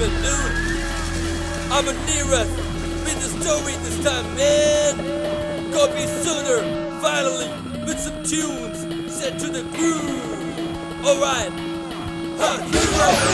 Set up your red carpet, dude. I'm a Neerath. Read the story this time, man. Gopi Sundar, finally, with some tunes set to the groove. Alright. Huh,